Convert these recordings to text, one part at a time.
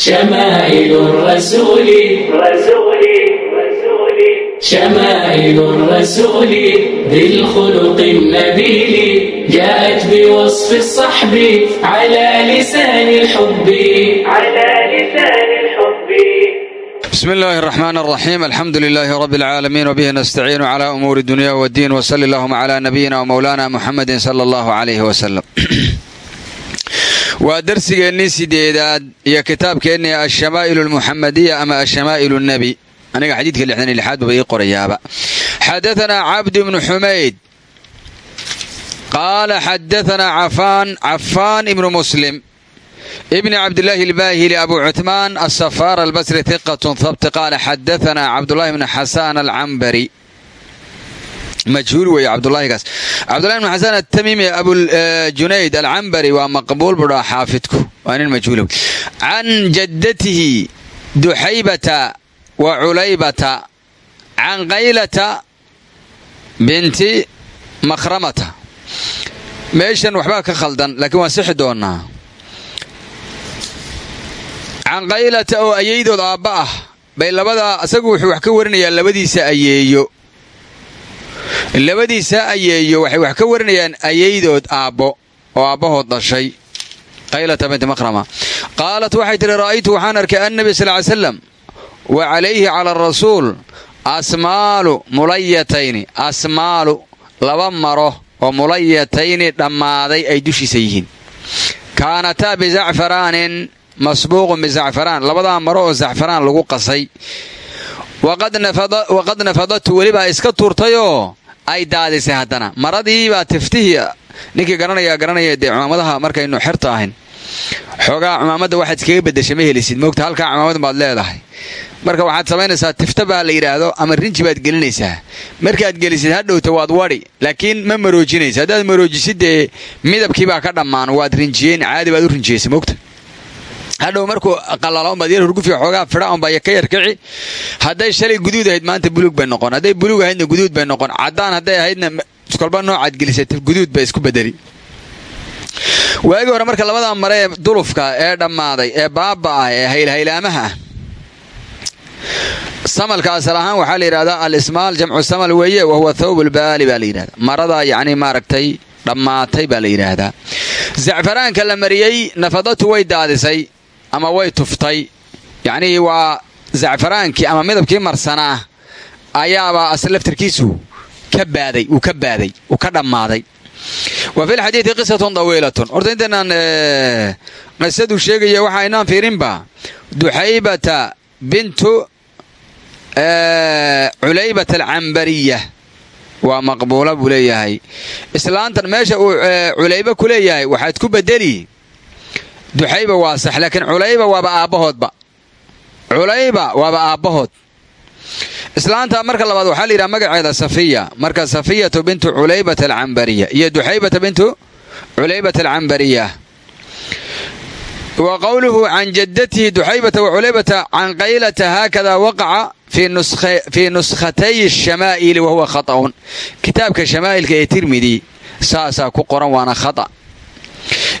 شمائل الرسول رسول رسول شمائل الرسول ذي الخلق النبيل جاءت بوصف الصحب على لسان الحب على لسان الحب بسم الله الرحمن الرحيم الحمد لله رب العالمين وبه نستعين على أمور الدنيا والدين وصلى اللهم على نبينا ومولانا محمد صلى الله عليه وسلم waa darsigeennii sideedaad iyo kitaabkeennii alshamaa'ilu almuxamadiya ama alshamaa'ilu nebi aniga xadiidka lixdan iyo lixaad baba ii qorayaaba. Xadaanaa cabd ibnu xumayd. Qaala xadaanaa cafaan cafaan ibnu muslim. Ibni cabdillaahi albaahili abu cuthmaan asafaar albasri hiqatun habti qaala xadaanaa cabdullahi bni xasaan alcambari majhuul weeye cabdulaahigaas cabdullahi bn xasan atamimi abujunayd alcambari waa maqbuul budhaa xaafidku. Waa nin majhuul can jaddatihi duxaybata wa culaybata can qaylata binti makhramata. Meeshan waxbaa ka khaldan laakiin waan sixi doonaa. Can qaylata oo ayeydood aabba ah bay labadaa asagu wuxuu wax ka warinayaa labadiisa ayeeyo labadiisa ayeeyo waxay wax ka warinayaan ayeydood aabbo oo aabbahood dhashay. Qaylata binti makhrama qaalat waxay tidhi ra'aytu waxaan arkay annabi sal ly slam wa calayhi cala arasuul asmaalu mulayatayni asmaalu laba maro oo mulayatayni dhammaaday ay dushiisa yihiin. Kaanataa bizacfaraanin masbuuqun bizacfaraan labadaa maro oo zacfaraan lagu qasay. Waqad nafadatu welibaa iska tuurtayoo ay daadisay haddana. Maradiibaa tiftihii ninkii garanaya garanaya dee cumaamadaha markaynu xerta ahayn. Xoogaa cumaamadda waxaad iskaga bedesha ma helisid. Moogta halkaa cumaamadan baad leedahay. Marka waxaad samaynaysaa tifta baa la yidhaahdo ama rinji baad gelinaysaa. Markaad gelisid hadhowta waad wadhi laakiin ma maroojinaysa. Haddaad maroojisid dee midabkiibaa ka dhammaan waad rinjiyeyn caadi baad u rinjiyeysa moogta hadhow markuu qalala unbaad yar hurgufi xoogaa fidha unbaa ka yarkici hadday shalay guduud ahayd maanta buluug bay noqon. Hadday buluug ahaydna guduud bay noqon. Caddaan hadday ahaydna kolba noocaad gelisatay guduud bay isku bedeli. Waagii hore marka labadaa mare ee dulufka ee dhammaaday ee baaba ah ee haylhaylaamaha ah samalka asal ahaan waxaa la yidhahdaa alismaal jamcu samal weeye wahuwa thawbulbaali baa la yidhahdaa marada yacni maaragtay dhammaatay baa la yidhaahdaa zacfaraanka la mariyey nafadatu way daadisay ama way tuftay. Yacnihii waa zacfaraankii ama midabkii marsanaa ayaabaa as laftarkiisu ka baaday uu ka baaday uu ka dhammaaday. Wa fi lxadiidi qisatun dawiilatun. Horta intaynaan qisaduu sheegaya waxa aynaan fiirinba duxaybata bintu culaybata alcambariya waa maqbuula buu leeyahay. Islaantan meesha uu culayba ku leeyahay waxaad ku bedeli duxayba waa sax laakiin culayba waaba aabbahoodba. Culayba waaba aabbahood. Islaanta marka labaad waxaa la yidhaha magaceeda safiya. Marka safiyatu bintu culaybata alcambariya iyo duxaybata bintu culaybata alcambariya wa qowluhu can jaddatihi duxaybata wa culaybata can qaylata haakada waqaca fii nuskhatay shamaa'ili wahuwa khata'un. Kitaabka shamaa'ilka ee tirmidi saasaa ku qoran waana khata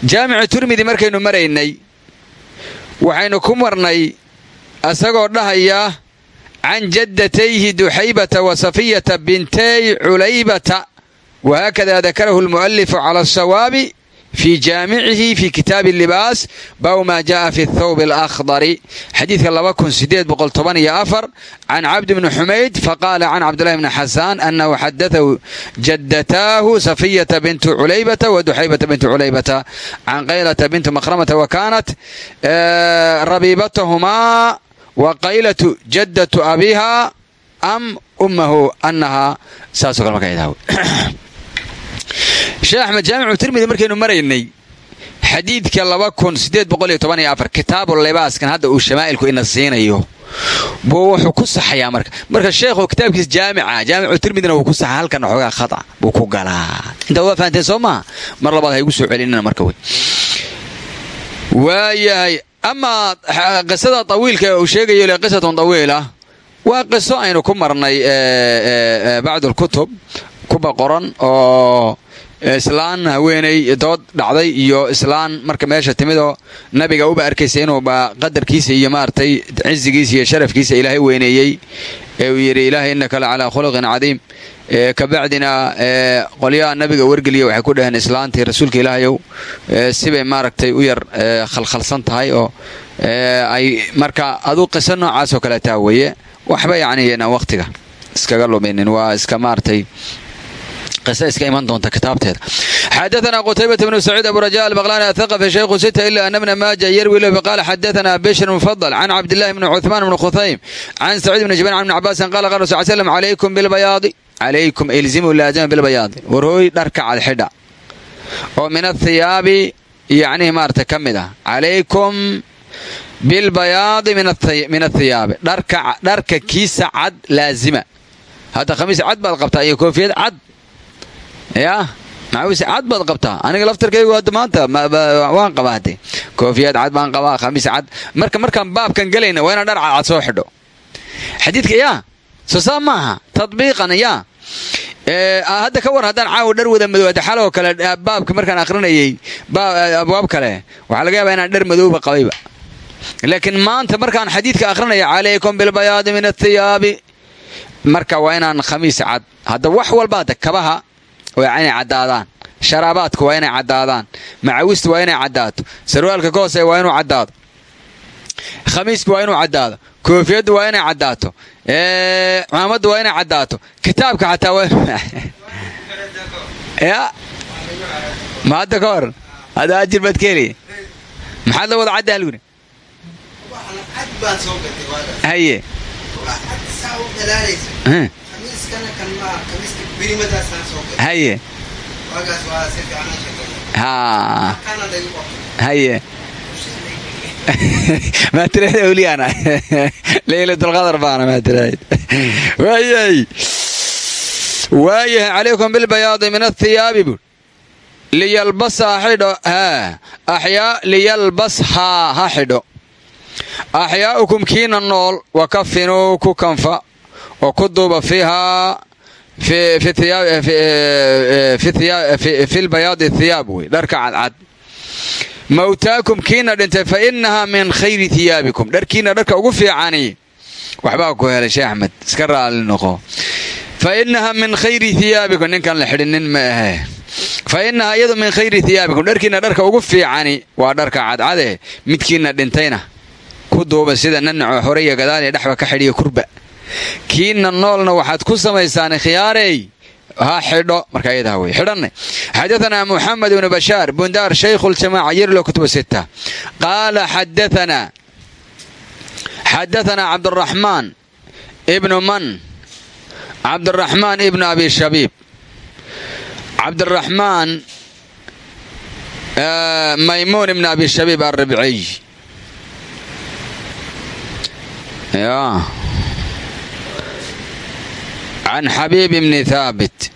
jaamicu tirmidi markaynu maraynay waxaynu ku marnay isagoo dhahaya can jaddatayhi duxaybata wa safiyata bintay culaybata wahaakada dakarahu almu'alifu cala asawaabi fii jaamicihi fii kitaabi libaas baabu maa jaaa fi thawb alakhdari xadiidka can cabdi bni xumayd faqaala can cabdilahi bni xasaan anahu xadaahu jadataahu safiyata bintu culaybata wa duxaybata bintu culaybata can qaylata bintu makhramata wa kaanat rabiibatahumaa wa qaylatu jadatu abiiha am ummahu anahaa saaso kale marka sheekh axmed jaamicu tirmidi markaynu maraynay xadiidka kitaabu libaaskan hadda uu shamaa'ilku ina siinayo buu wuxuu ku saxayaa marka. Marka sheekhu kitaabkiisa jaamica jaamicu tirmidina wuu ku saxa halkan xoogaa khata buu ku galaa. Intaa waa fahanteen soo maha mar labaad ha soo celinina marka wey. Waayahay amaa qisada tawiilka uu sheegayo le qisatun tawiila waa qiso aynu ku marnay lkutub kuba qoran oo islaan haweeney dood dhacday iyo islaan marka meesha timidoo nabiga uba arkaysa inuuba qadarkiisa iyo maaragtay cizigiisa iyo sharafkiisa ilaahay weyneeyey. Ee uu yidhi ilaahay innaka la calaa khuluqin cadiim. Kabacdina qolyaha nabiga wargeliya waxay ku dhaheen islaantii rasuulka ilaahayow sibay maaragtay u yar khalkhalsan tahay oo ay marka aduu qiso noocaas oo kale taa weeye. Waxba yacni wakhtiga iskaga luminin waa iska maaragtay qisa iska iman doonta kitaabteeda xadaanaa qutaybata bnu saciid aburaja albaqlani athaqafi shaykhu sita ila ana bna maaja yarwi lobi qaala xadaanaa bishr mufadal can cabdillahi bni cuhmaan bni khuhaym can saciid bni jibaan can ibni cabaasin qala qala rasul slam calaykum bilbayaadi calaykum ilzimu laazima bilbayaadi warhooy dharka cad xidha oo min athiyaabi yacnii maarata ka mid ah calaykum bilbayaadi min athiyaabi dharka kiisa cad laazima hadda khamiis cad baad qabtaa iyo koofiyad cad yaa? Maxawise cad baad qabtaa. Aniga laftarkaygu hadda maanta waan qabaa hade koofiyad cad baan qabaa khamiis cad. Marka markaan baabkan gelayna waa inaan dhar cadcad soo xidho. Xadiidka yaa? Soo saa maaha tadbiiqan yaa? Hadda ka war haddaan caawa dhar wada madowada xaloo kale baabka markaan akrinayay abwaab kale waxaa laga yaabaa inaan dhar madowba qabayba. Laakiin maanta markaan xadiidka akrinaya calaykum bilbayaadi min athiyaabi marka waa inaan khamiis cad. Hadda wax walba kabaha waa inay caddaadaan sharaabaadku waa inay caddaadaan macawistu waa inay caddaato sarwaalka ka hoose waa inuu caddaado khamiisku waa inuu caddaado koofiyaddu waa inay caddaato cumaamaddu waa inay caddaato kitaabka xataa ma hadda ka hor. Hadda ajir baad ka maxaad la wada cadda halguni haye waayahay calaykum bilbayaadi min athiyaabi buur liyalbasaa xidho aa liyalbashaa ha xidho axyaa'ukum kiina nool wa kafinuu ku kanfa oo ku duuba fiihaa e, fi lbayaadi hiyaab wey dharka cadcad. Mawtaakum kiina dhintay fa inahaa min khayri hiyaabikum dharkiina dharka ugu fiicani waxbaa ku helay sheeh axmed iska raali noqo. Fa inahaa min khayri hiyaabikum ninkan la xidhinnin ma ahe. Fa inahaa iyadu min khayri hiyaabikum dharkiina dharka ugu fiicani waa dharka cadcade midkiina dhintayna. Ku duuba sida nanaco horaya gadaal dhexba ka xidhiya kurba kiina noolna waxaad ku samaysaan khiyaarey ha xidho. Markaayadahwxidhanne xadaanaa muxamed ibn bashaar bundaar shaykhu ljamaaca yerlo kutuba sita qaala xadaanaa xadaanaa cabduraxmaan ibnu man cabduraxmaan ibnu abi shabiib cabdiraxmaan eh, maymuun ibnu abi shabiib arabciy can xabiib ibni haabit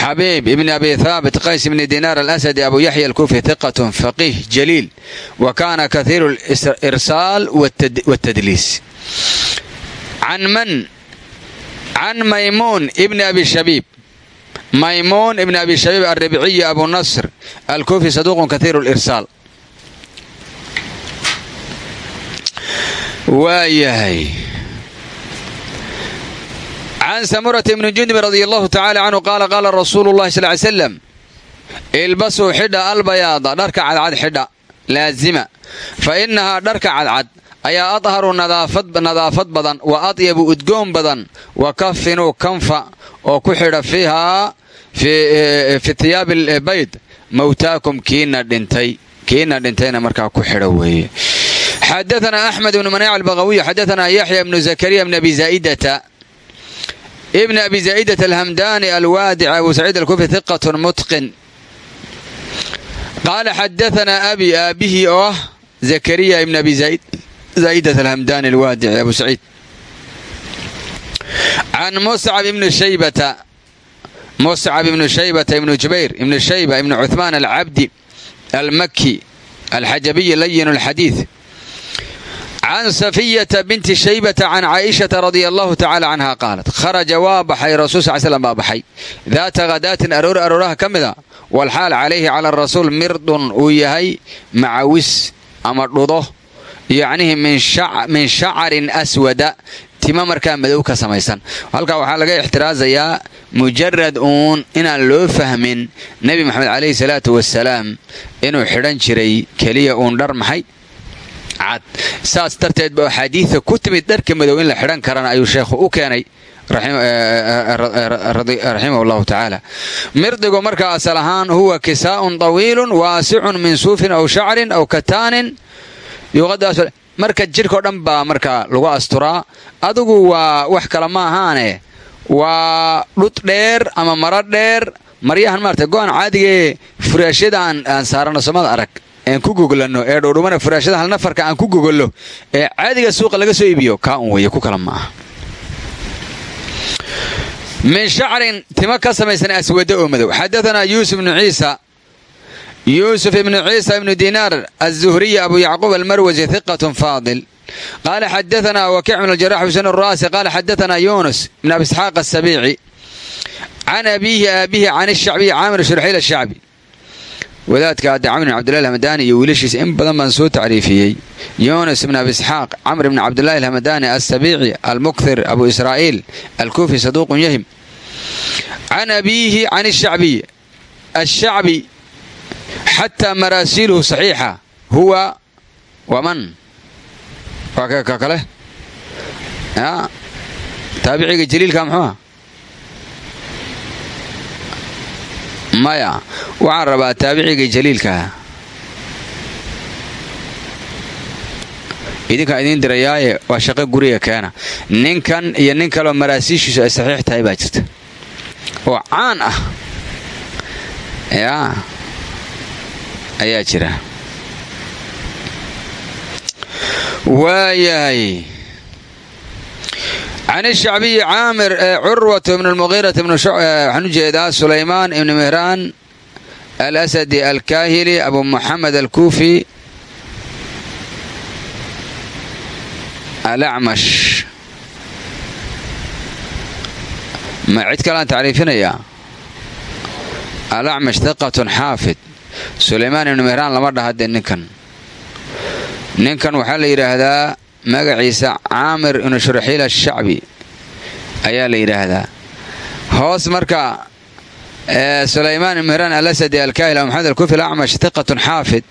xabiib ibni abi haabit qays ibni dinaar alasadi abu yaxya alkufi hiqatun faqiih jaliil wa kaana kahiiru lirsaal watadliis can maymuun ibni abi shabiib maymuun ibni abi shabiib alribciyi abu nasr alkufi saduuqun kahiiru lirsaal waayahay can samurata ibni jundub radia allahu tacaala canhu qaala qaala rasuulu llahi sal ly slam ilbasuu xidha albayaada dharka cadcad xidha laazima fa innahaa dharka cadcad ayaa adharu nadaafad badan wa adyabu udgoon badan wa kafinuu kanfa oo ku xidha fiihaa fi tiyaabi bayd mawtaakum kiina dhintayna markaa ku xidha weye xadaana axmed ibnu manaac albaqawiy xadaana yaxya ibnu zakariya ibn abi zaa'idata ibn abi zaaidat alhamdani alwaadic abu saciid alkufi hiqatun mutqin. Qaala xadaanaa abi aabbihii oo ah zakariya ibn abi zaa'idat alhamdani alwaadici abu saciid can muscab ibni shaybata muscab ibnu shaybata ibnu jubayr ibnu shayba ibnu cuhmaan alcabdi almaki alxajabiyi layin alxadiid can safiyata binti shaybata can caaishata radia allahu tacala canha qaalat kharaja waa baxay rasul sal slam baa baxay daata khadaatin aroor arooraha ka mida walxaal calayhi cala rasuul mirdun uu yahay macawis ama dhudo yacnihi min shacarin aswada tima markaa madow ka samaysan halkaa waxaa laga ixtiraasayaa mujarad uun inaan loo fahmin nebi moxamed calayhi salaatu wasalaam inuu xidhan jiray keliya uun dhar maxay cad. Saas darteed ba axaadiida ku timid dharka madow in la xidhan karana ayuu sheekhu u keenay raximah llahu tacaala. Mirdigu marka asal ahaan huwa kisaa'un tawiilun waasicun min suufin aw shacrin aw kataanin. Marka jidhkao dhan baa marka lagu asturaa. Adigu waa wax kale ma ahaane. Waa dhud dheer ama maro dheer. Maryahan maarata go-an caadigee furaashyada aan saarano somada arag aan ku goglanno ee dhowdhumana furaashyada hal nafarka aan ku gogollo ee caadiga suuqa laga soo iibiyo kaa un weeye ku kala ma aha. Min shacrin tima ka samaysan aswado oo madow. Xadaanaa yuusuf ibnu ciisa yuusuf ibnu ciisa ibnu dinaar aلzuhriy abu yacquub almarwasi hiqat faadil. Qaala xadaanaa wakic bn jarax xusen raasi qaala xadaanaa yunus ibn abi isxaaq asabiici can abiihi aabihi can shacbiyi caamir shurxiil ashacbi wadaadka adde camr bn cabdillahi alhamadani iyo wiilashiisa in badan baan soo tacriifiyey. Yunus ibn abi isxaaq camr bn cabdillahi alhamadani asabiici almukthir abu israa'iil alkuufi saduuqun yahim. Can abiihi can shacbiy ashacbi xataa maraasiiluhu saxiixa. Huwa waman waa ka kale taabiciga jaliilka muxuuha maya waxaan rabaa taabiciga jaliilkaa idinkaan idiin dirayaaye waa shaqo guriga keena. Ninkan iyo nin kaleo maraasiishiisu ay saxiix tahay baa jirta. Oo caan ah. Yaa ayaa jira. Waayahay can ishacbiyi caamir curwat bn lmuqiirat waxaan u jeedaa sulaymaan ibni mihraan alasadi alkaahili abu muxamed alkuufi alacmash ma cid kalaan tacriifinayaa alacmash hiqatun xaafid sulaymaan ibni mihraan lama dhahadee ninkan ninkan waxaa la yidhaahdaa magaciisa caamir ibnu shurxiil ashacbi ayaa la yidhaahdaa. Hoos marka sulaymaan ibn mihraan alasadi alkaahil abu maxamed alkufi alacmash hiqatun xaafid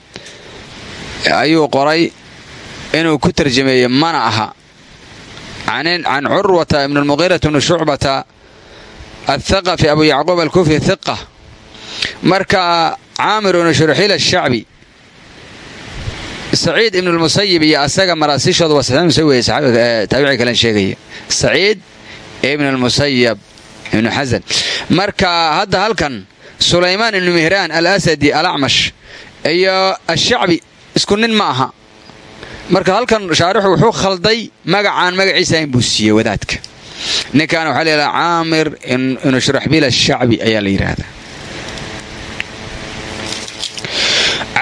ayuu qoray inuu ku tarjameeyey mana aha. Can curwata ibn lmuqiirat ibni shucbata athaqafi abu yacquub alkufi hiqa marka caamir ibnu shurxiil ashacbi saciid ibn lmusayib iyo asaga maraasiishooda waa saxiix musayib weye taabici kalen sheegaya saciid ibn lmusayab ibnu xasan marka hadda halkan sulaymaan ibnu mihraan alasadi alacmash iyo ashacbi isku nin ma aha. Marka halkan shaarixu wuxuu khalday magacaan magaciisa in buu siiyey wadaadka. Ninkan waxaa layidhaha caamir ibnu shuraxbiil ashacbi ayaa la yidhaahdaa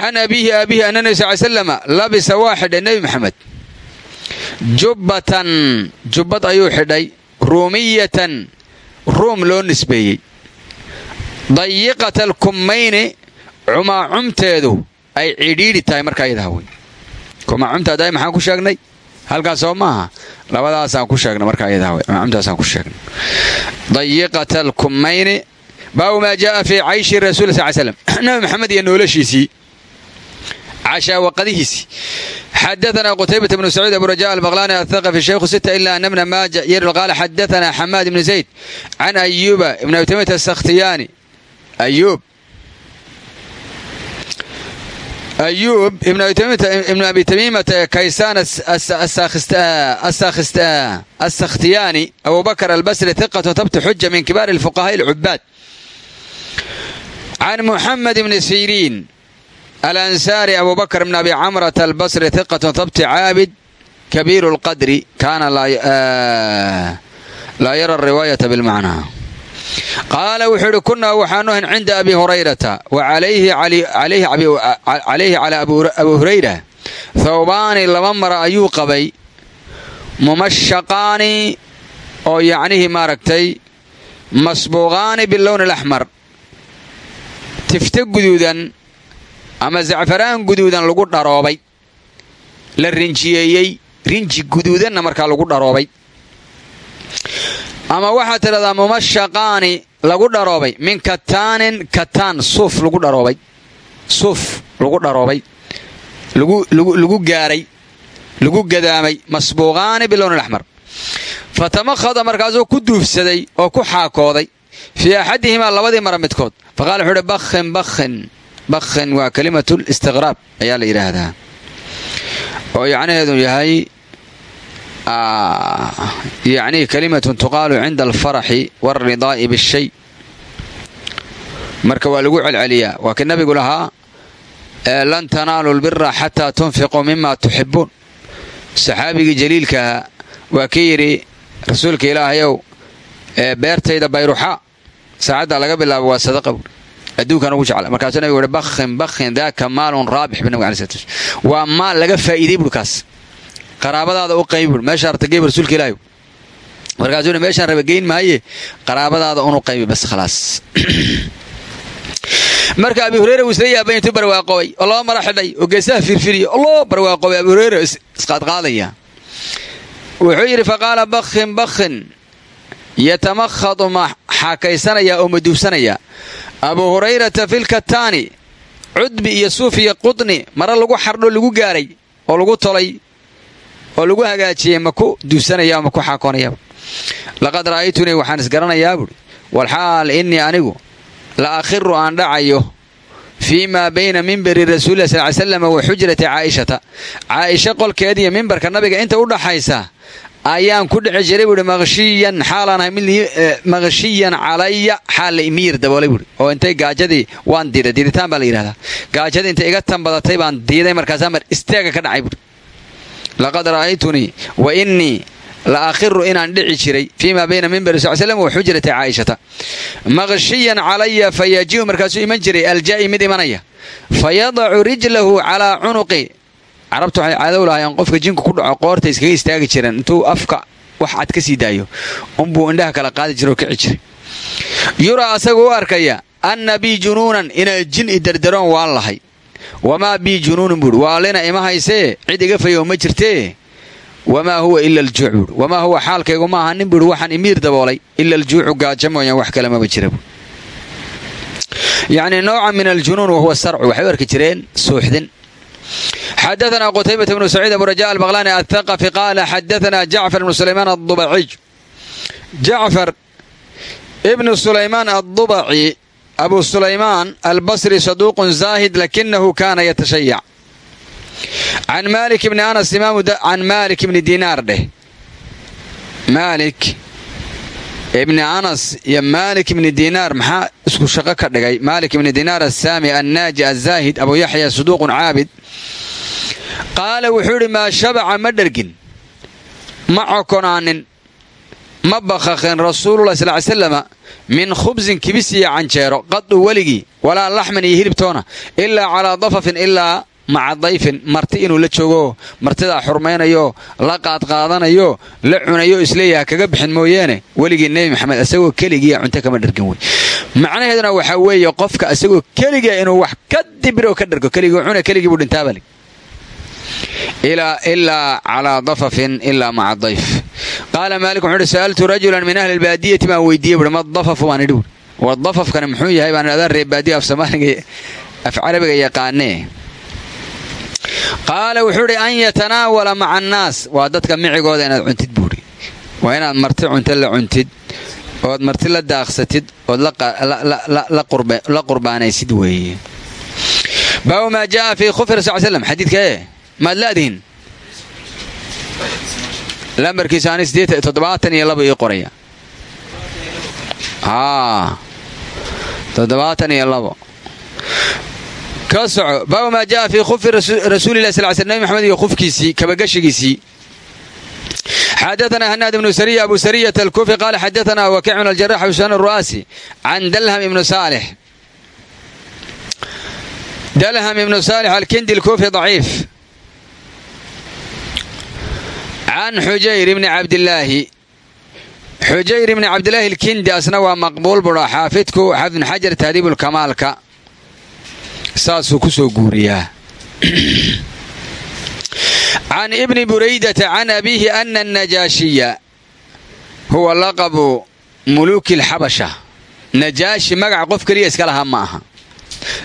can abiihi aabihi ana nebi sal slama labisa waa xidhay nebi maxamed jubbatan jubbad ayuu xidhay ruumiyatan ruum loo nisbeeyey. Dayiqata alkummayni cumaacumteedu ay cidhiidhi tahay markaa iyadaha wey kumaacumtaada maxaan ku sheegnay? Halkaas soo maaha. Labadaasaan ku sheegnay markaa iyadaha wey cumaacumtaasaan ku sheegnay. Dayiqata alkummayni baabu maa jaaa fii cayshi rasuul sal slam nabi maxamed iyo noloshiisii cashaawaqadihiisii xadaana qutaybata bnu saciid abu raja albaqlani athaqafi shaykhu sita ila ana bna maaja yarul qaala xadaana xamaad ibni zayd can ayuba ibn abi tamimata asakhtiyaani ayuub ayuub ibn abi tamiimata kaysaan asakhtiyaani abu bakr albasri hiqatu tabti xuja min kibaari alfuqahaai alcubaad can muxamed ibni siriin alansaari abu bakr bn abi camrata albasri hiqatu tabti caabid kabiiru lqadri kaana laa yara riwaayata bilmacnaa qaala wuxuu idhi kunnaa waxaanu ahayn cinda abi hurayrata wa calayhi calaa abu hurayra thawbaani laba mara ayuu qabay mumashaqaani oo yacnihii maaragtay masbuuqaani bilowni alaxmar tifte guduudan ama zacfaraan guduudan lagu dharoobay la rinjiyeeyey rinji guduudanna markaa lagu dharoobay. Ama waxaad tidhahdaa mumashaqaani lagu dharoobay min kataanin kataan suuf lagu dharoobay. Suuf lagu dharoobay. Lagu gaaray lagu gadaamay masbuuqaani bilowni alaxmar fatamakhada markaasuu ku duufsaday oo ku xaakooday fii axadihimaa labadii mara midkood. Faqala wuxuu uhi bakhin bakhin bakhin waa kalimatu listiqraab ayaa la yidhaahdaa oo yacnaheedu yahay yacnihi kalimatun tuqaalu cinda alfaraxi waaridaa'i bishay. Marka waa lagu celceliyaa waa kii nabigu lahaa lan tanaalu lbira xataa tunfiquu mima tuxibuun saxaabigii jaliilkaha waa kii yidhi rasuulka ilaahayow beertayda bayruxa saacadda laga bilaabo waa sadaqa. buuri adduunkan ugu jecla. Markaasuu nabigu uhi bakhin bakhin daaka maalun raabix bu nabig alai slat waa maal laga faa'iidey buuri kaas. Qaraabadaada u qaybi buuri meeshaa rabta geeb rasuulka ilaahay markaasuu meeshaan raba geyn maaye qaraabadaada unu qaybi bas khalaas. Marka abi hureyre wuu isla yaabay intuu barwaaqoobay oo laba mara xidhay oo geesaha fiirfiriya oloo barwaaqoobay abi hureyre isqaadqaadaya wuxuu yidhi faqaala bakhin bakhin yatamakhadu ma xaakaysanaya oo maduubsanaya. Abu hurayrata filkataani cudbi iyo suuf iyo qudni mare lagu xardho lagu gaaray oo lagu tolay oo lagu hagaajiyey ma ku duubsanaya ma ku xaakoonaya laqad ra'aytunii waxaan isgaranayaa buuri walxaal innii anigu la akhiru aan dhacayo fii maa bayna mimberi rasuulilah sal ly slam wa xujrati caa'ishata. Caa'isha qolkeediiyo mimbarka nabiga inta u dhaxaysa ayaan ku dhici jiray buuhi maqshiyan xaalaanahay mid maqshiyan calaya xaal la imiyir daboolay oo intay gaajadii waan diiday diiditaan baa la yidhahdaa. Gaajadii intay iga tan baan diiday markaasaa mar istaaga ka dhacay laqad ra'aytunii wa innii la akhiru inaan dhici jiray fii maa bayna mimberi sal slam wa xujrati caa'ishata. Maqshiyan calaya fayaji'u markaasuu iman jiray aljaa'i mid imanaya fayadacu rijlahu calaa cunuqi carabtu waxay cadow lahaayeen qofka jinku ku dhaco qoorta iskaga istaagi jireen. Intuu afka wax cad ka sii daayo unbuu indhaha kala qaadi jira oo kici jiray yuraa asagu u arkaya anna bii junuunan inaa jin i dardaroon waan lahay. Wamaa bii junuunin buuhi waalina ima haysee? Cid iga fayow ma jirtee? Wamaa huwa ila aljuuc buuhi wamaa huwa xaalkaygu ma aha nin buuhi waxaan imiir daboolay. Ila aljuucu gaajo mooyaan wax kale maba jira buui yacni noocan min aljunuun wahuwa sarcu waxay u arki jireen suuxdin xadaana qutaybata bnu saciid abu raja albaqlani athaqafi qaala xadaana jacfar ibnu sulaymaan adubaciy jacfar ibnu sulaymaan addubaci abu sulaymaan albasri saduuqun zaahid lakinahu kaana yatashayac can maalik bni anas imaamu can maalik ibni diinaar dheh maalik ibni anas iyo malik ibni dinaar maxaa isku shaqo ka dhigay? Malik ibni dinaar asaami annaaji azaahid abu yaxya saduuqun caabid. Qaala wuxuu idhi maa shabaca ma dhergin ma cokonaanin ma bakakhin rasuululah sal ly slama min khubsin kibis iyo canjeero qadu weligii walaa laxman iyo hilibtoona ilaa calaa dafafin ilaa maca dayfin marti inuu la joogo martidaa xurmaynayo la qaadqaadanayo la cunayo isleeyaha kaga bixin mooyeene weligii nebi maxamed isagoo keligiia cunto kama dhergin wey. Macnaheeduna waxaa weeye qofka isagoo keligia inuu wax ka dibiro ka dhergo keligii cuna keligii buu dhintaabali ilaa calaa dafafin ilaa maca dayf. Qaala maalik wuxuu uhi sa'altu rajulan min ahli lbaadiyati baan weydiiyey? Buui ma dafafu? Baan idhi buui war dafafkani muxuu yahay? Baan adaan reer baadiya af soomaaliga af carabiga yaqaanee qaala wuxuu idhi an yatanaawala maca annaas. Waa dadka micigooda inaad cuntid buuhi waa inaad marti cunto la cuntid ood marti la daaqsatid ood la qurbaanaysid weeye. Baabu maa jaaa fii khufir sal slam xadiidkae maad laadihin lambarkiisa ani toddobaatan iyo laba ii qoraya. Aa toddobaatan iyo labo ka soco. Baabu maa jaaa fii khufi rasuulilah sal sl nabi maxamed iyo khufkiisii kabagashigiisii. Xadaana hanaad ibnu sariya abu sariyata alkufi qaala xadaana wakic min aljarax xusaan ru'aasi can dalham ibnu saalix. Dalham ibnu saalix alkindi alkufi daciif. Can xujayr ibni cabdilaahi xujayr ibni cabdilaahi alkindi asna waa maqbuul buraa xaafidku xafidn xajar tahdiibu lkamaalka saasuu ku soo guuriyaa. Can ibni buraydata can abiihi ana anajaashiya huwa laqabu muluuki alxabasha najaashi magaca qof keliya iska lahaa ma aha.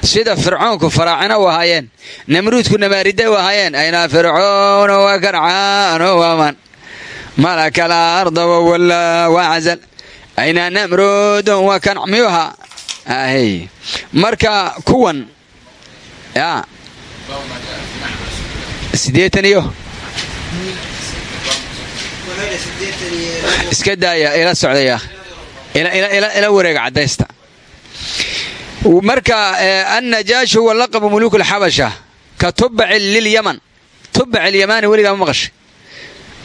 Sida fircoonku faraacina u ahaayeen namruudku namaarida u ahaayeen aynaa fircoon wa karcaano waman malaka alarda wawalla wacazal aynaa namruudun wa kan miyuu ahaa. Ahey marka kuwan iska daaya ila socdaya ila wareega caddaysta marka annajaashi huwa laqabu muluuk alxabasha ka tubacin lilyaman. Tubac ilyamaani weligaa ma maqashay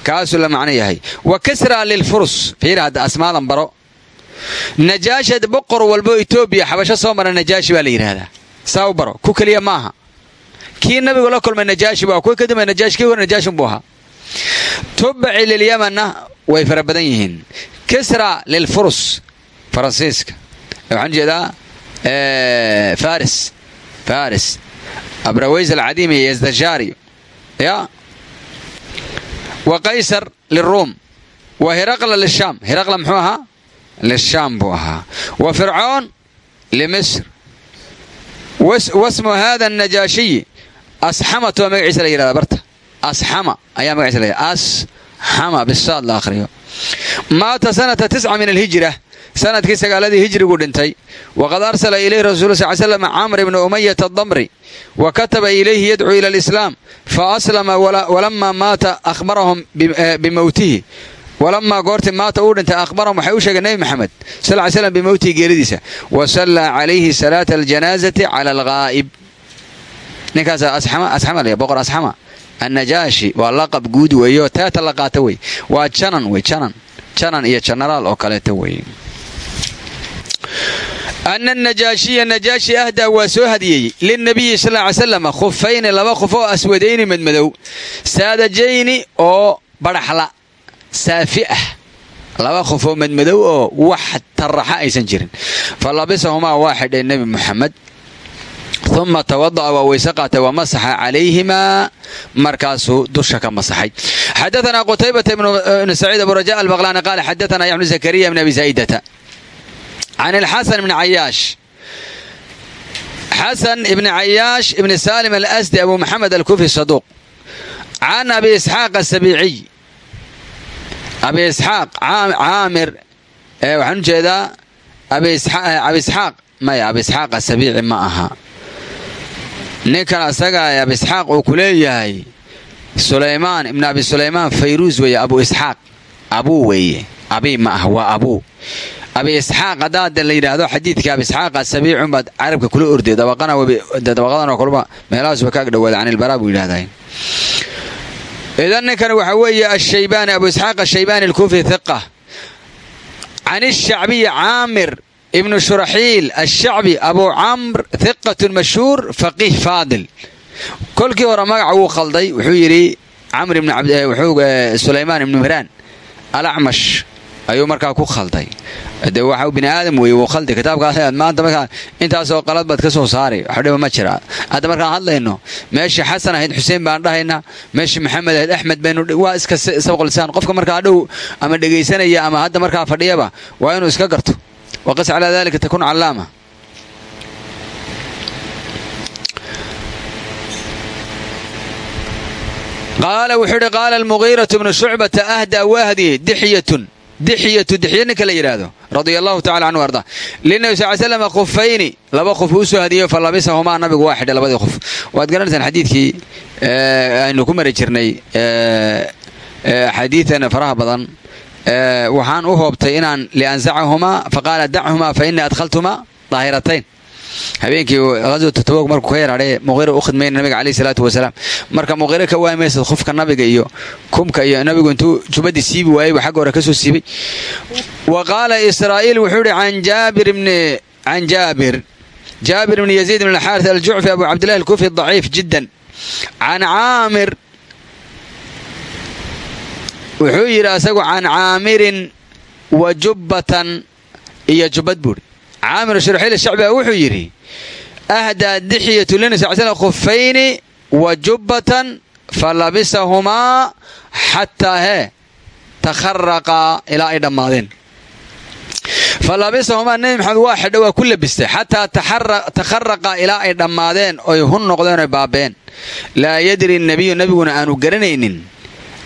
kaasuu la macno yahay. Wa kasra lilfurus fiir hadda asmaadan baro. Najaasha boqor walbo etoobiya xabasho soo mara najaashi baa la saa baro ku keliya ma aha kii nabigu la kulmay najaashi bu kuwa kadamba najaashi kii hore najaashin buu ahaa. Tubaci lilyamanna way fara badan yihiin. Kisra lilfurus faransiiska. Waxaan jeedaa faris faris. Abraways alcadiimi iyo yazdajari ya. Wa qaysar liruum wa hiraqla lishaam hiraqla muxuu ahaa? Lishaam buu ahaa. Wa fircoon limisr wasmu hada anajaashiyi asxamat waa magaciisa la yidhahda barta. Asxama ayaa magaciisa la yidhahda asxama bisaad la akhriyo. Maata sanata tisca min alhijra. Sanadkii sagaaladii hijrigu dhintay. Waqad arsala ilayhi rasul sal slam camr ibna umayata adamri wa kataba ilayhi yadcuu ila alislaam fa aslama walama maata ahbarahum bimowtihi walamaa goortii maata uu dhintay akhbarahum waxay u sheegeen nebi maxamed sal ly slam bimowtihi geeridiisa. Wa sallaa calayhi salaata aljanaazati cala alghaa'ib. Ninkaas asxama laya boqor asxama. Annajaashi waa laqab guud weeyo taata la qaata wey. Waa janan wey janan janan iyo janaraal oo kaleeta wey. Ana najaashiya najaashi ahdaa waa soo hadiyey. Lilnabiyi sal ly slam khufayni laba khuf oo aswadayni madmadow saadajayni oo badhaxla saafi ah laba khuf oo madmadow oo wax taraxa aysan jirin. Fa labisahumaa waa xidhay nebi muxamed uma tawada'a waa weyse qaatay wa masaxa calayhimaa. Markaasuu dusha ka masaxay. Xadaanaa qutaybata ibnu saciid abu raja albaqlaani qaala xadaanaa yaxnu zakariya ibn abi zaa'idata can ilxasan ibni cayaash. Xasan ibni cayaash ibni saalim alasdi abu maxamed alkufi saduuq can abi isxaaq asabiiciy abi isxaaq caamir waxaan u jeedaa abi isxaaq maya abi isxaaq asabiici ma aha. Ninkan asaga abi isxaaq uu ku leeyahay sulaymaan ibn abi sulaymaan fayruus weeye abu isxaaq abuu weeye. Abi ma ah waa abuu abi isxaaq haddaad la yidhaahdo xadiidka abi isxaaq asabiicunbaad carabka kula orday dabaqadanoo kulba meelahaas way ka agdhowaada canilbaraa buu yidhahdaa idan ninkan waxaa weeye ashaybaani abu isxaaq ashaybaani alkuufi hiqa can ishacbiyi caamir ibnu shuraxiil ashacbi abu camr hiqatun mashhuur faqiih faadil. Kolkii hore magaca wuu khalday wuxuu yidhi camr sulaymaan ibnu miraan alacmash ayuu markaa ku khalday. De waxa bini aadam weeye wuu khaldi kitaabkaas maanta markaa intaasoo qalad baad ka soo saaray. Wax ma jira. Hadda markaan hadlayno meeshii xasan ahayd xuseen baan dhahaynaa meeshii maxamed ahayd axmed baynu waa iska sabqlisaan qofka markaa dhow ama dhegaysanaya ama hadda markaa fadhiyaba waa inuu iska garto. Waqis calaa dalika takun callaama qaala wuxuu idhi qaala almugiiratu bnu shucbata ahdaa waa hadiyey dixyatun dixyatu dixya ninka la yidhaahdo radia allahu tacala canhu arda linabi sal slam khufayni laba khuf uu soo hadiyo fa labisahumaa nabigu waa xidhay khuf waad garanaysaan xadiidkii aynu ku mari jirnay xadiidan faraha badan waxaan u hoobtay inaan lianzacahumaa faqaala dachumaa fa inii adkhaltumaa daahiratayn habeenkii haswatu tabog markuu ka yaraadhay muqiira u khidmayna nabiga caleyhi salaatu wasalaam. Marka muqiira ka waamaysad qofka nabiga iyo kumka iyo nabigu intuu jubaddii siibi waayey buu xagga hore ka siibay. Wa qaala israa'iil wuxuu yidhi can jaabir ibni can jaabir. Jaabir ibni yaziid ibn alxaaris aljucfi abu cabdillahi alkufi daciif jiddan. Can caamir. Wuxuu yidhi asagu can caamirin wa jubbatan iyo jubbad buuri caamir shurxiil shacbiga wuxuu yidhi ahdaa dixyatu lina slam khufayni wa jubbatan fa labisahumaa xataa hee takharaqaa ilaa ay dhammaadeen. Fa labisahumaa nebi maxamed waa xidho waa ku labistay. Xataa takharaqa ilaa ay dhammaadeen oy hun noqdeen oy baabeen. Laa yadri nebiyu nebiguna aanu garanaynin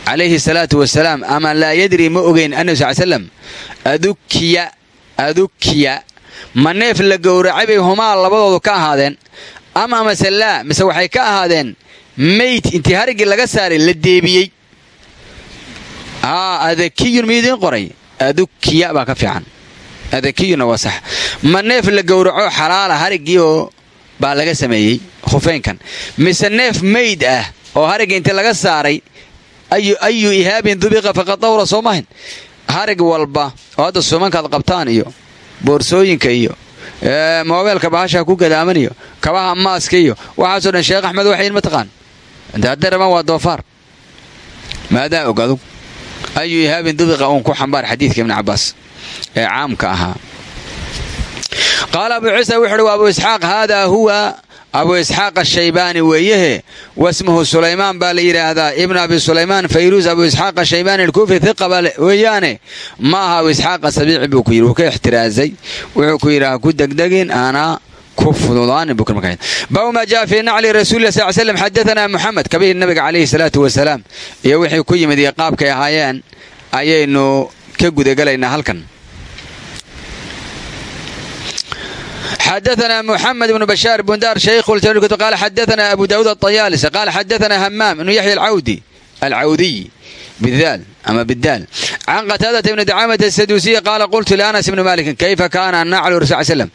calayhi salaatu wasalaam ama laa yadri ma ogeyn annabi sal adukiya ma neef la gowracay bay humaa labadoodu ka ahaadeen? Ama mase laa mise waxay ka ahaadeen meyd intii hariggii laga saaray la deebiyey. Aa adakiyun miyuudiin qoray? Adukiya baa ka fiican. Adakiyuna waa sax. Ma neef la gowraco xalaala hariggii oo baa laga sameeyey khufeynkan mise neef meyd ah oo harigga intii laga saaray ayu ihaabin dubiqa faqad dawra soo mahin. Harig walba oo hadda suumankaad qabtaan iyo boorsooyinka iyo moobeelka bahasha ku gadaaman iyo kabaha maaska iyo. Waxaasoo dhan sheekh axmed waxayn mataqaan hadday rabaan waa doofaar. Maadaa og adug. Ayu ihaabin dubiqa uun ku xambaar xadiidka ibni cabaas ee caamka ahaa. Qaala abu ciisa wuxu uhi wa abu isxaaq haadaa huwa abu isxaaq ashaybaani weeyehe wasmuhu sulaymaan baa la yidhaahdaa ibn abi sulaymaan fayruus abu isxaaq ashaybaani alkuufi hiqa baa weeyaane ma aha abu isxaaq asabiici buu ku yidhi wuu ka ixtiraazay wuxuu ku yidhi ha ku degdegin aanaa ku fududaanin buu jaa fii nacli rasuulilah sal slam xadaanaa muxamed kabihii nabiga calayhi salaatu wasalaam iyo wixii ku yimid iyo qaabkay ahaayeen ayaynu ka gudagalaynaa halkan xadaana muxamed bnu bashaar bundaar shaykhutu qaal xadaana abu daawuud aطayaalis qaal xadaana hamaam ibnu yaxya alcawdi alcawdiy bidaal ama bidaal can qataadata ibni dacaamat asaduusiya qaala qultu lianas ibni maalikin kayfa kaana naclu rasul l slam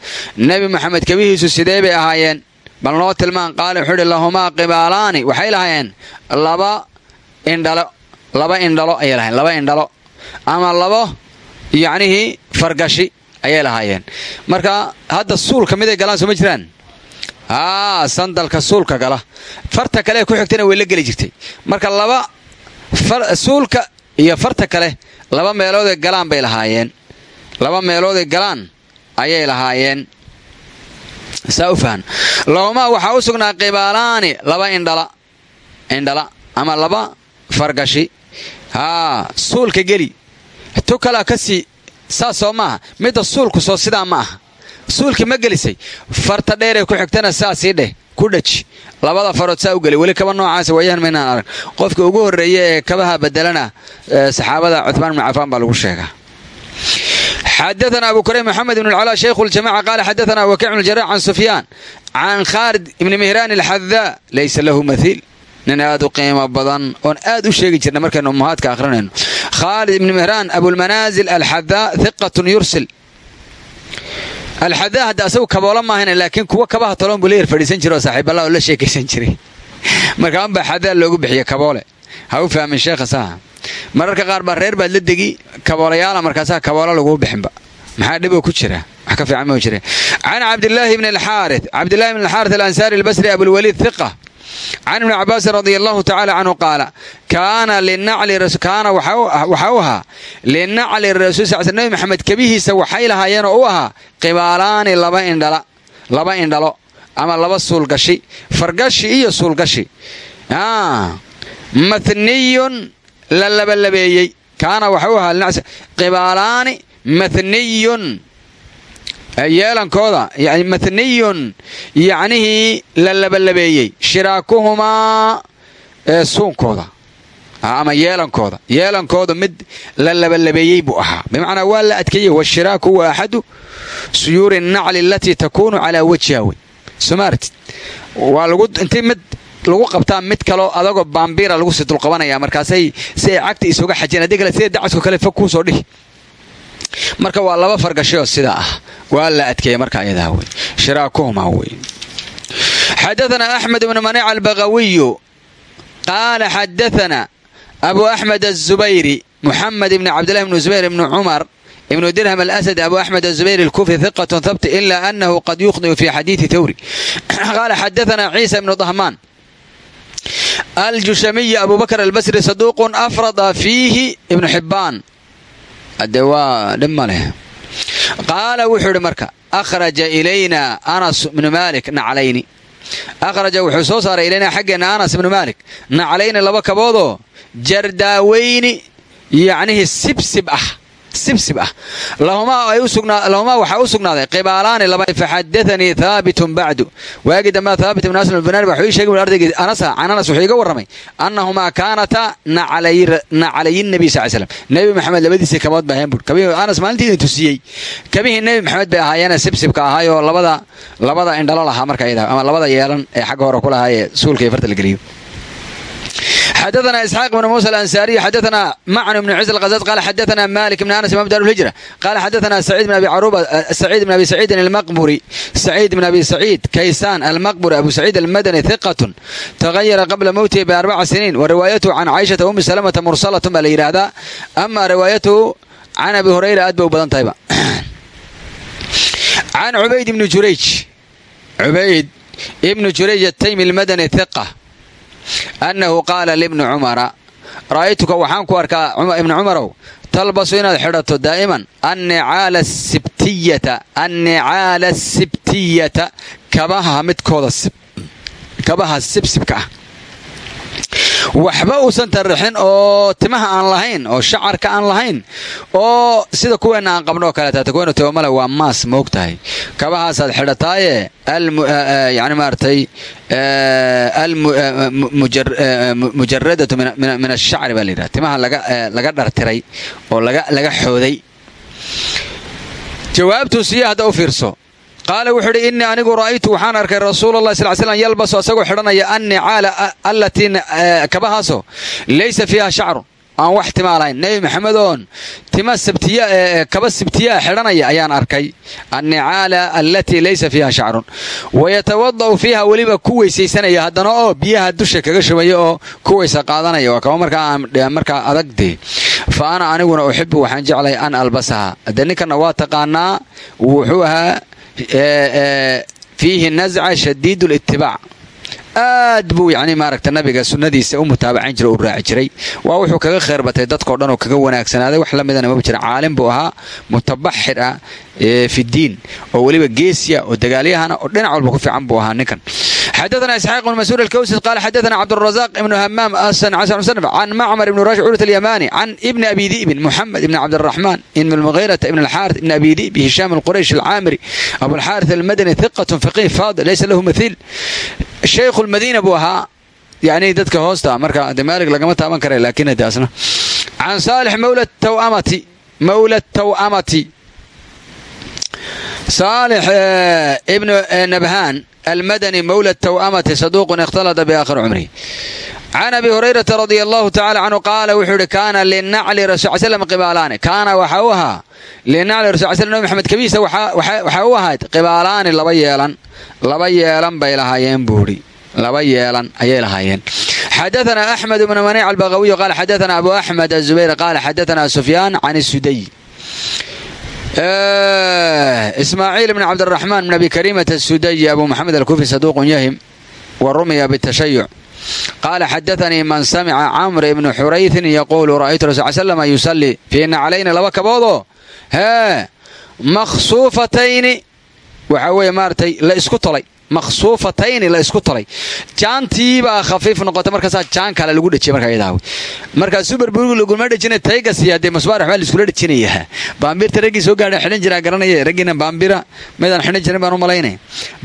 nebi moxamed kabihiisu sidee bay ahaayeen bal noo tilmaan qaala wuxuu ihi lahumaa qibaalaani waxay lahaayeen laba indhalo laba indhalo ayay lahayen laba indhalo ama labo yacnihii fargashi ayay lahaayeen. Marka hadda suulka miday galaan soo ma jiraan? Aa sandalka suulka gala. Farta kale ku xigtana way la geli jirtay. Marka laba suulka iyo farta kale laba meelooday galaan bay lahaayeen. Laba meelooday galaan ayay lahaayeen. Saa u fahan lahumaa waxaa u sugnaa qibaalaani laba indhala. Indhala ama laba fargashi. Haa suulka geli. Tu kalaa ka sii saas soo maaha. Midda suulku soo sidaa ma aha suulkii ma gelisay. Farta dheeree ku xigtana saasii dheh. Ku dhaji. Labada farood saa u geli weli kaba noocaasa waayahan maynaan arag. Qofka ugu horreeya ee kabaha bedelana saxaabada cuhmaan ibnu cafaan baa lagu sheegaa. Xadaana abu kurayb moxamed ibn alcalaa shaykhu ljamaca qaala xadaana wakiic bnu jarax can sufyaan can khaalid ibni mihraan alxadaa laysa lahu mathiil. Nin aad u qiimo badan oon aad u sheegi jirna markaynu ummahaadka akhrinayno khaalid ibni mihraan abulmanaazil alxadaa hiqatun yursil. Alxadaa hadda asagu kaboola maahana laakiin kuwa kabaha taloon buu la yar fadhiisan jira oo saaxiiballah oo la sheekaysan jiray. Markaan baa xadaa loogu bixiya kaboole. Ha u fahmin sheekha saha mararka qaar baa reer baad la degi kaboolayaala markaasaa kaboola laguu bixinba. Maxaa dhiboo ku jira? Wax ka fiican ma jira. Can cabdillaahi bni alxaarith cabdillahi bni alxaarith alansaari albasri can ibni cabaasin radia allahu tacala canhu qaala kaana waxaa u ahaa linacli rasul sal sl nebi maxamed kebihiisa waxay lahaayeen oo u ahaa qibaalaani laba indhalo ama laba suulgashi fargashi iyo suulgashi mathniyun la labalabeeyey kaana waxa u ahaa qibaalaani mathniyun yeelankooda mathniyun yacnihii la labalabeeyey shiraakuhumaa ee suunkooda. Ama yeelankooda. Yeelankooda mid la labalabeeyey buu ahaa. Bimacnaa waa la adkeeyey washiraaku wa axadu suyuuri nacli alatii takuunu calaa wajhiha wey somaartid waa intii mid lagu qabtaa mid kaloo adagoo baambiira lagu sii dulqabanaya markaasay si ay cagta isuga xajeen kale sida dacadko kale fog kuu soo dhihi marka waa laba fargashayoo sidaa ah. Waa la adkeeya marka ayadaa wey shiraakuhumaa wey xadaana axmed ibnu maniic albagawiyu. Qaala xadaana abu axmed azubayri muxamed ibni cabdillahi bni zubayr ibni cumar ibnu dirham alasad abu axmed azubayr alkufi hiqatun habt ila anahu qad yukhdiu fi xadiidi thawri. Qaala xadaana ciisa ibnu dahmaan. Aljushamiyi abubakr albasri saduuqun afrada fiihi ibnu xibbaan ade waa dhib leh. Qaala wuxuu idhi marka akhraja ilayna anas ibnu maalik naclayni. Akhraja wuxuu soo saaray ilayna xaggeenna anas ibnu maalik. Naclayni laba kaboodoo jardaaweyni yacnihii sibsib ah sibsib ah lahumaa waxaa u sugnaaday qibaalaani laba faxadaanii haabitun bacdu. Waagii dambea haabit ibn aslam banaani waxuu ii sheegay ardaygii anasa can anas wuxuu iga warramay annahumaa kaanata nacalayi nabi sal slam nebi maxamed labadiisii kabood bay ahayn kabihii anas maxamed bay ahaayeene sibsibka ahaayoo labada indhalo lahaa marka ama labada yeelan ee xagga hore ku lahaa ee xadana isxaaq ibn musa alansaariy xadana macn ibn ciis alkazaz qaala xadana malik ibn anas imam dar lhijra qaala xadana saciid bn abi caruba saciid bn abi saciidin almaqburi saciid bn abi saciid kaysaan almaqburi abu saciid almadani hiqatun tagayara qabla mowtihi biarbaca siniin wa riwaayatuhu can caishata umi salamata mursalatun baa la yidhaahdaa ama riwaayatuhu can abi hurayra aad bay u badan tahayba can cubayd ibni jurayj cubayd ibnu jurayj ataymi almadani hiqa annahu qaala libni cumara ra'aytuka waxaan ku arkaa ibni cumarow talbasu inaad xidhato daa'iman annicaala asibtiyata kabaha midkooda kabaha sibsibka ah waxba uusan tarrixin oo timaha aan lahayn oo shacarka aan lahayn oo sida kuweenna aan qabno oo kaleeta kuweena toomale waa maas moog tahay. Kabahaasaad xidhataaye yani maaragtay mujaradatu min ashacri baa la yidhaha. Timaha laga dhartiray oo laga xooday. Jawaabtuu siya hadda u fiirso qaala wuxuu idhi innii anigu ra'aytu waxaan arkay rasuula allahi sal slam yalbasu asagoo xidhanaya annicaala allatii kabahaasoo laysa fiiha shacrun aan wax timaa lahayn nebi maxamed oon tima sabtiya kaba sibtiyaa xidhanaya ayaan arkay. Annicaala allatii laysa fiiha shacrun wayatawada'u fiiha weliba ku weysaysanaya haddana oo biyaha dusha kaga shubaya oo ku weysa qaadanaya. Waa kaba markaa adagdee fa ana aniguna uxibu waxaan jeclay an albasaha. De ninkanna waa taqaanaa wuxuu ahaa fiihi nazca shadiid litibaac aad buu yani maaragta nabiga sunnadiisa u mutaabacayn jiray u raaci jiray waa wuxuu kaga khayr batay dadkao dhan oo kaga wanaagsanaaday wax la midana maba jira caalim buu ahaa mutabaxir ah fidiin oo weliba geesiya oo dagaalyahana oo dhinac walba ku fiican buu ahaa ninkan xadaana isxaaq bn masuud alkawsi qaala xadaana cabdurazaq ibnu hamaam can macmar ibn rajculat alyamani can ibni abi dibin muxamed ibn cabdiraxmaan ibn muhiirata ibn alxaari ibn abi dib hishaam alquraysh alcaamiri abulxaaris almadani hiqat faqiih faadil laysa lahu mathiil shaykhu lmadiina buu ahaa yani dadka hoosta marka de maalig lagama taaban kara laakiin daasna can saalix mawla tawamati mawla tawamati saalix ibnu nabhaan almadani mawla taw'amati saduuqun ikhtalata biaakhir cumrihi can abi hurayrata radia allahu tacala canhu qaala wuxuu yihi kaana linacli rasul slm qibaalaani kaana waxa u ahaa linacli rasul sl nabi maxamed kabiisa waxay u ahayd qibaalaani laba yeelan laba yeelan bay lahaayeen buudhi laba yeelan ayay lahaayeen xadaana axmed ibnu maniic albaqawiyu qaala xadaana abu axmed azubayr qaala xadaana sufyaan can suday ismaaciil bn cabdiraxmaan bn abi karimata asudayi abu maxamed alkufi saduuqun yahim wa rumiya bitashayuc qaala xadaanii man samica camr ibnu xurayثin yaquulu ra'aytu rasul l slama yusalii fii naclayni laba kaboodoo hee makhsuufatayni waxaa weeye maaratay la isku tolay makhsuufatayni la isku tolay jaantiibaa khafiif noqotay markaasaa jaan kale lagu dhejiyay markaa iyadaha markaa suberburg laguma dhejina taygasiya dee masbaarax baa laiskula dhejinayaa baambiirta raggii soo gaadha xidhan jiraa garanaya raggiina baambira midaan xidhan jirin baan u malaynaya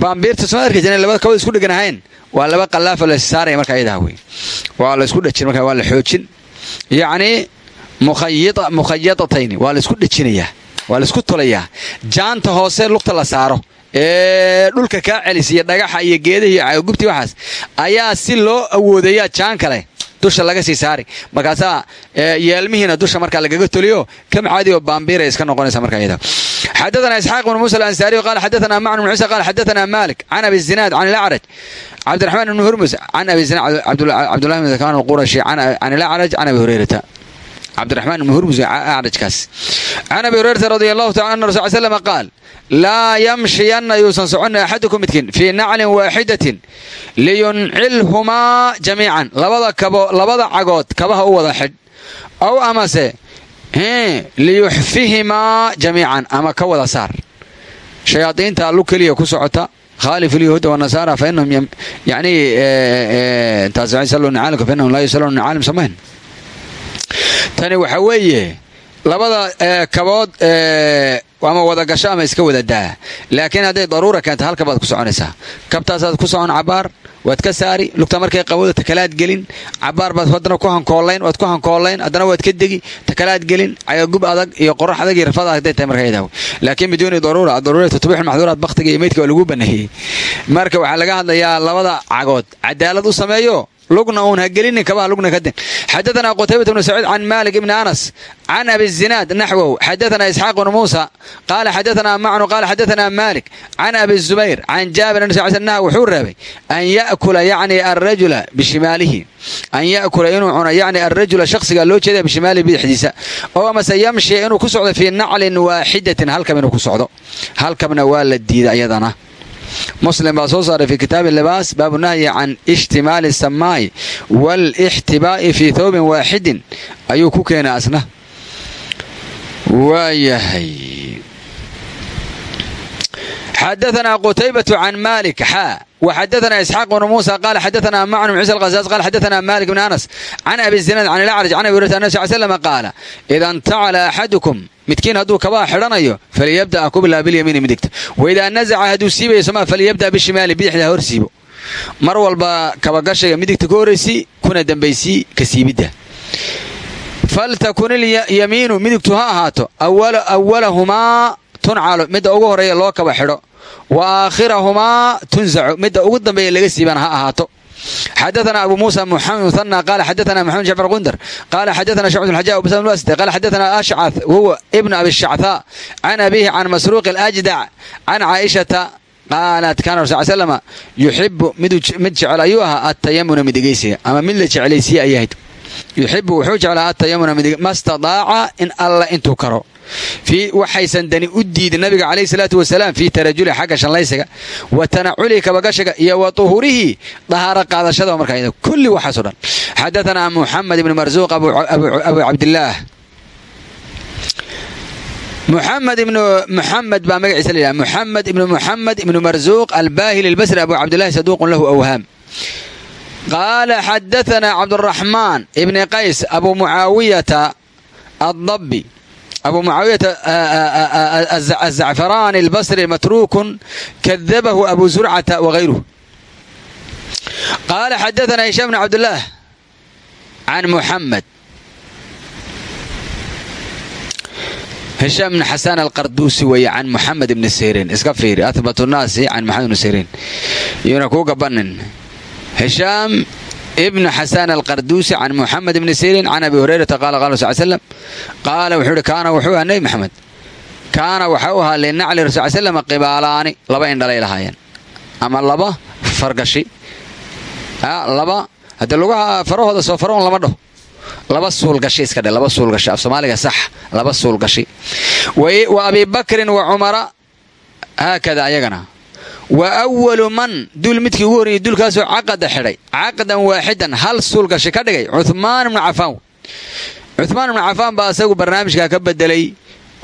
baambiirta soo arki jiran labada kabood isku dhegan waa laba qallaafa la saaraya markaa iyadaha wey waa la isku dhejin markaa waa la xoojin. Yacni mukhayadatayni waa la isku dhejinayaa waa la isku tolayaa jaanta hoose lugta la saaro dhulka kaa celisiya dhagaxa iyo geedihii gubti waxaas ayaa si loo awoodayaa jaan kale dusha laga sii saari. Markaasaa yeelmihiina dusha markaa lagaga toliyo kamcaadioo baambiira iska noqonaysa markayada xadaana isxaaq bnu muusa alansaariyu qaala xadaana macnu bn ciisa qaala xadaana maalik can abi zinaad can ilacraj cabdiraxmaan ibni hurmus can abi zinaad cabdullahi bn zakaan alqurashi can ilacraj can abi hurayrata cabdiraxmaan ibn hurmus acrajkaas can abi hurayrata radi allahu taala ana rasul slam qaal laa yamshiyanna yuusan soconna axadukum midkiin fii naclin waaxidatin liyuncilhumaa jamiican labada kabo labada cagood kabaha u wada xidh ow amase liyuxfihimaa jamiican ama ka wada saar shayaadiinta allu keliya ku socota khaalif lyahuuda wanasaara fa inahum yani taas yusalluuna caalamka fa innahum laa yusalluuna caalam samayn tani waxa weeye labada kabood ama wada gasho ama iska wada daa? Laakiin hadday daruura keenta halka baad ku soconaysaa. Kabtaasaad ku socon cabaar waad ka saari lugta markay qabowda takalaad gelin. Cabaar baad haddana ku hankoolayn waad ku hankoolayn haddana waad ka degi takalaad gelin. Cayagub adag iyo qorax adag iyo rafad adag tahay marka yadaw laakiin biduuni daruura daruuratu tubix maxduuraat baktiga iyo meydka waa lagu baneeyey marka waxaa laga hadlayaa labada cagood. Cadaalad u sameeyo lugna uun ha gelinin kabaha lugna ka din xadaanaa qutaybata bnu sacuud can maalik ibni anas can abizinaad naxwow xadaanaa isxaaq bnu muusa qaala xadaanaa macnu qaala xadaanaa maalik can abi zubayr can jaabir n sal naha wuxuu reebay an yakula yacni arajula bishimaalihi an yakula inuu cuno yacni arajula shakhsiga loo jeeda bishimaalihi bidixdiisa oo amase yamshi inuu ku socdo fii naclin waaxidatin halkab inuu ku socdo halkabna waa la diida iyadana muslim baa soo saaray fi kitaabi libaas baabu nahyi can ishtimaali samaa'i waalixtibaa'i fii thoobin waaxidin ayuu ku keenay asna. Waayahay. Xadaثna qutaybة can malik xaa وxadaثna isxaaq bn musa qaala xadaثna macnu bn ciisa alqasaas qala xadaثna malik bn anas can abi zinaad can ilacraj can abi hurayra annabi sal slm qaala ida intacala axadukum midkiin hadduu kabaha xidhanayo falyabda'a ku bilaa bilyamiini midigta waidaa nazaca hadduu siibayo somaa falyabda' bishimaali bidixda hor siibo mar walba kabagashiga midigta ka horaysii kuna dambaysii ka siibidda faltakun ilyamiinu midigtu ha ahaato awalahumaa tuncalo midda ugu horeeya loo kaba xidho wa aakhirahumaa tunzacu midda ugu dambeeya laga siibana ha ahaato xadaana abu muusa muxamed muana qaala xadaana maxamed jacfar gundar qaala xadaana shacb bn xaja bsam asde qaala xadaana ashcad wahuwa ibnu abi shachaa can abiihi can masruuq alajdac can caaishata qaalat kaana rasul l slama yuxibu mid jecel ayuu ahaa atayamuna midigeysiga ama mid la jeclaysiye ayahayd yuxibu wuxuu jeclaa atayamuna ma stadaaca in alla intuu karo waxaysan dani u diidin nabiga calayhi salaatu wasalaam fii tarajuli xagga shanlaysiga wa tanaculihi kabagashiga iyo wa tuhurihi dahaaro qaadashada markaa kulli waxaasoo dhan. Xadaثana muxamed ibnu marzuuq abu cabdillaah muxamed ibnu muxamed baa magaciisa la yidhaha muxamed ibnu muxamed ibnu marzuuq albaahili albasri abu cabdillahi saduuqun lahu awhaam qaala xadaثana cabduraxmaan ibni qays abu mucaawiyata abu mucaawiyata azacfaraani albasri matruukun kadabahu abu zurcata wagayruhu qaala xadaثana hishaam bn cabdillaah can muxamed hishaam bn xasan alqarduusi weeye can muxamed ibni siriin iska fiiri ahbat nnaasi can maxamed ibni siriin yuuna kuu gabanin hishaam ibn xasan alqarduusi can muxamed ibni siriin can abi hurayrata qala qala rasul slam qaala wuxuu ihi kaana wuxuu ahaa nebi maxamed kaana waxa u ahaa linacli rasul slam qibaalaani laba indhalay lahaayeen ama laba fargashi laba haddee lugaha farahooda soo faraon lama dhaho laba suulgashi iska dhe laba suulgashi af soomaaliga sax laba suulgashi wa abi bakrin wa cumara haakada ayagana wa awalu man dul midkii ugu horreeyey dulkaasoo caqada xidhay. Caqdan waaxidan hal suulgashi ka dhigay cuhmaan ibnu cafaan. Cuhmaan ibnu cafaan baa asagu barnaamijkaa ka bedelay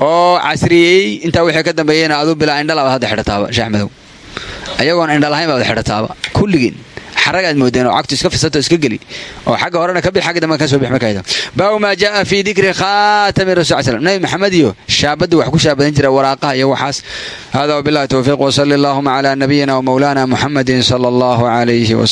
oo casriyeeyey intaa wixii ka dambeeyeyna aduu bilaa indhala baad hadda xidhataaba sheex ayagoon indhalahayn baad xidhataaba kulligiin xaragaad moodeen oo cagtu iska fisato iska geli oo xagga horena ka bix xagga dambe ka soo bix markayda baabu maa jaa fii dikri khaatami rasul slam nabi maxamed iyo shaabaddu wax ku shaabadan jira waraaqaha iyo waxaas hada wabillahi towfiiq wasali allahuma calaa nabiyina wmawlana muxamedin sala allahu alayhi wasallam